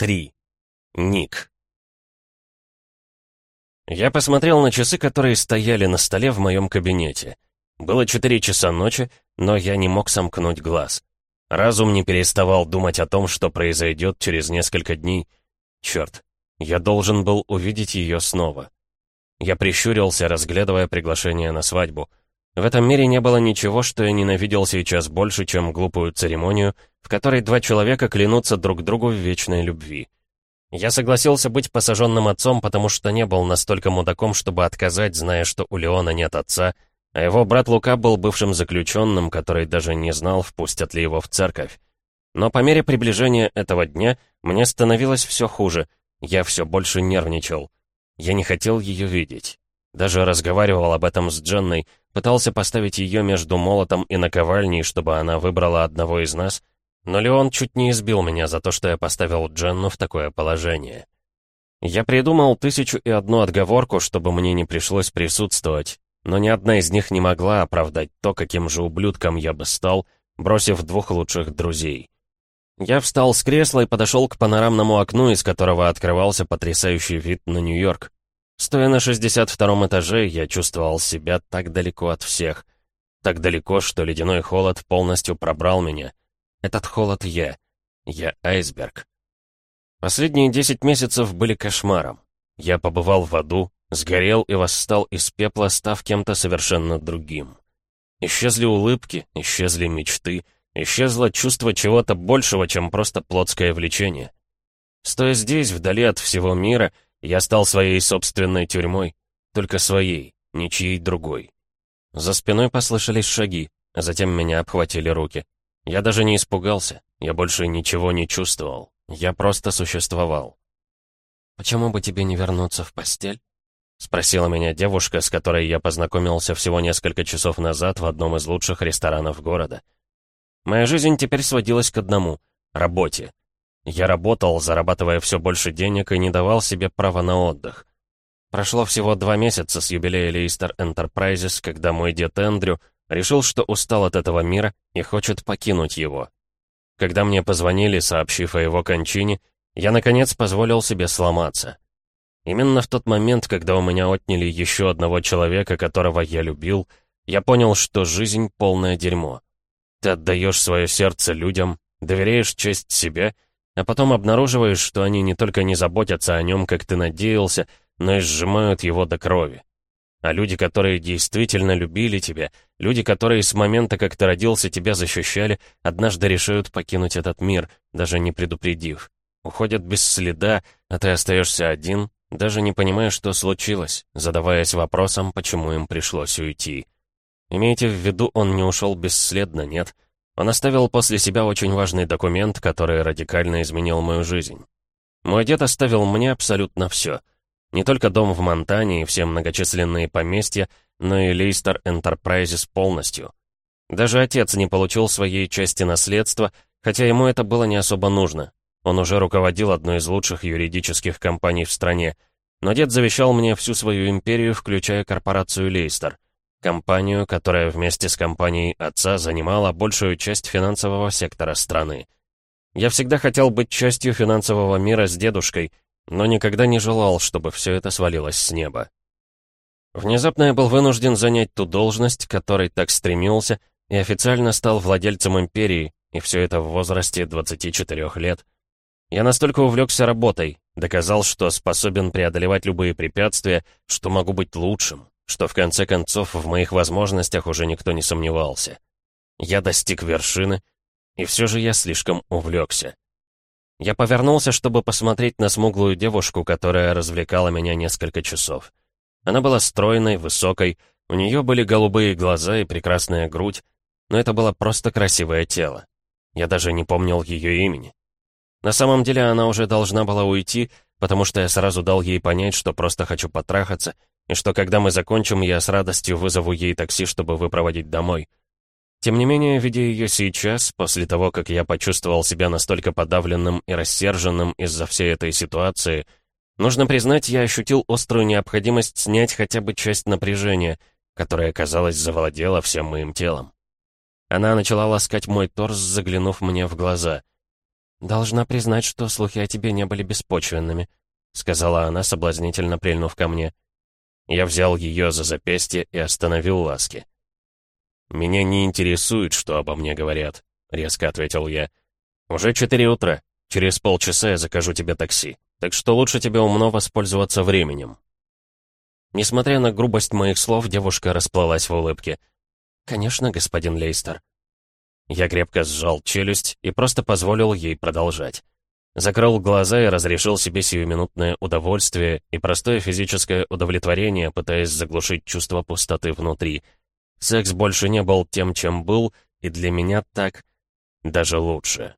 3. Ник. Я посмотрел на часы, которые стояли на столе в моем кабинете. Было 4 часа ночи, но я не мог сомкнуть глаз. Разум не переставал думать о том, что произойдет через несколько дней. Черт, я должен был увидеть ее снова. Я прищурился, разглядывая приглашение на свадьбу. В этом мире не было ничего, что я ненавидел сейчас больше, чем глупую церемонию, в которой два человека клянутся друг другу в вечной любви. Я согласился быть посаженным отцом, потому что не был настолько мудаком, чтобы отказать, зная, что у Леона нет отца, а его брат Лука был бывшим заключенным, который даже не знал, впустят ли его в церковь. Но по мере приближения этого дня мне становилось все хуже, я все больше нервничал. Я не хотел ее видеть. Даже разговаривал об этом с Дженной, пытался поставить ее между молотом и наковальней, чтобы она выбрала одного из нас, но Леон чуть не избил меня за то, что я поставил Дженну в такое положение. Я придумал тысячу и одну отговорку, чтобы мне не пришлось присутствовать, но ни одна из них не могла оправдать то, каким же ублюдком я бы стал, бросив двух лучших друзей. Я встал с кресла и подошел к панорамному окну, из которого открывался потрясающий вид на Нью-Йорк. Стоя на 62-м этаже, я чувствовал себя так далеко от всех. Так далеко, что ледяной холод полностью пробрал меня. Этот холод я. Я айсберг. Последние десять месяцев были кошмаром. Я побывал в аду, сгорел и восстал из пепла, став кем-то совершенно другим. Исчезли улыбки, исчезли мечты, исчезло чувство чего-то большего, чем просто плотское влечение. Стоя здесь, вдали от всего мира, я стал своей собственной тюрьмой, только своей, ничьей другой. За спиной послышались шаги, а затем меня обхватили руки. Я даже не испугался, я больше ничего не чувствовал. Я просто существовал. «Почему бы тебе не вернуться в постель?» — спросила меня девушка, с которой я познакомился всего несколько часов назад в одном из лучших ресторанов города. Моя жизнь теперь сводилась к одному — работе. Я работал, зарабатывая все больше денег и не давал себе права на отдых. Прошло всего два месяца с юбилея Лейстер Enterprises, когда мой дед Эндрю Решил, что устал от этого мира и хочет покинуть его. Когда мне позвонили, сообщив о его кончине, я, наконец, позволил себе сломаться. Именно в тот момент, когда у меня отняли еще одного человека, которого я любил, я понял, что жизнь — полное дерьмо. Ты отдаешь свое сердце людям, доверяешь честь себе, а потом обнаруживаешь, что они не только не заботятся о нем, как ты надеялся, но и сжимают его до крови. А люди, которые действительно любили тебя, люди, которые с момента, как ты родился, тебя защищали, однажды решают покинуть этот мир, даже не предупредив. Уходят без следа, а ты остаешься один, даже не понимая, что случилось, задаваясь вопросом, почему им пришлось уйти. Имейте в виду, он не ушел бесследно, нет? Он оставил после себя очень важный документ, который радикально изменил мою жизнь. Мой дед оставил мне абсолютно все — не только дом в Монтане и все многочисленные поместья, но и Лейстер Энтерпрайзес полностью. Даже отец не получил своей части наследства, хотя ему это было не особо нужно. Он уже руководил одной из лучших юридических компаний в стране, но дед завещал мне всю свою империю, включая корпорацию Лейстер, компанию, которая вместе с компанией отца занимала большую часть финансового сектора страны. Я всегда хотел быть частью финансового мира с дедушкой, но никогда не желал, чтобы все это свалилось с неба. Внезапно я был вынужден занять ту должность, которой так стремился, и официально стал владельцем империи, и все это в возрасте 24 лет. Я настолько увлекся работой, доказал, что способен преодолевать любые препятствия, что могу быть лучшим, что в конце концов в моих возможностях уже никто не сомневался. Я достиг вершины, и все же я слишком увлекся. Я повернулся, чтобы посмотреть на смуглую девушку, которая развлекала меня несколько часов. Она была стройной, высокой, у нее были голубые глаза и прекрасная грудь, но это было просто красивое тело. Я даже не помнил ее имени. На самом деле она уже должна была уйти, потому что я сразу дал ей понять, что просто хочу потрахаться, и что когда мы закончим, я с радостью вызову ей такси, чтобы выпроводить домой. Тем не менее, видя ее сейчас, после того, как я почувствовал себя настолько подавленным и рассерженным из-за всей этой ситуации, нужно признать, я ощутил острую необходимость снять хотя бы часть напряжения, которое, казалось, завладело всем моим телом. Она начала ласкать мой торс, заглянув мне в глаза. «Должна признать, что слухи о тебе не были беспочвенными», — сказала она, соблазнительно прильнув ко мне. Я взял ее за запястье и остановил ласки. «Меня не интересует, что обо мне говорят», — резко ответил я. «Уже четыре утра. Через полчаса я закажу тебе такси. Так что лучше тебе умно воспользоваться временем». Несмотря на грубость моих слов, девушка расплылась в улыбке. «Конечно, господин Лейстер». Я крепко сжал челюсть и просто позволил ей продолжать. Закрыл глаза и разрешил себе сиюминутное удовольствие и простое физическое удовлетворение, пытаясь заглушить чувство пустоты внутри. Секс больше не был тем, чем был, и для меня так даже лучше.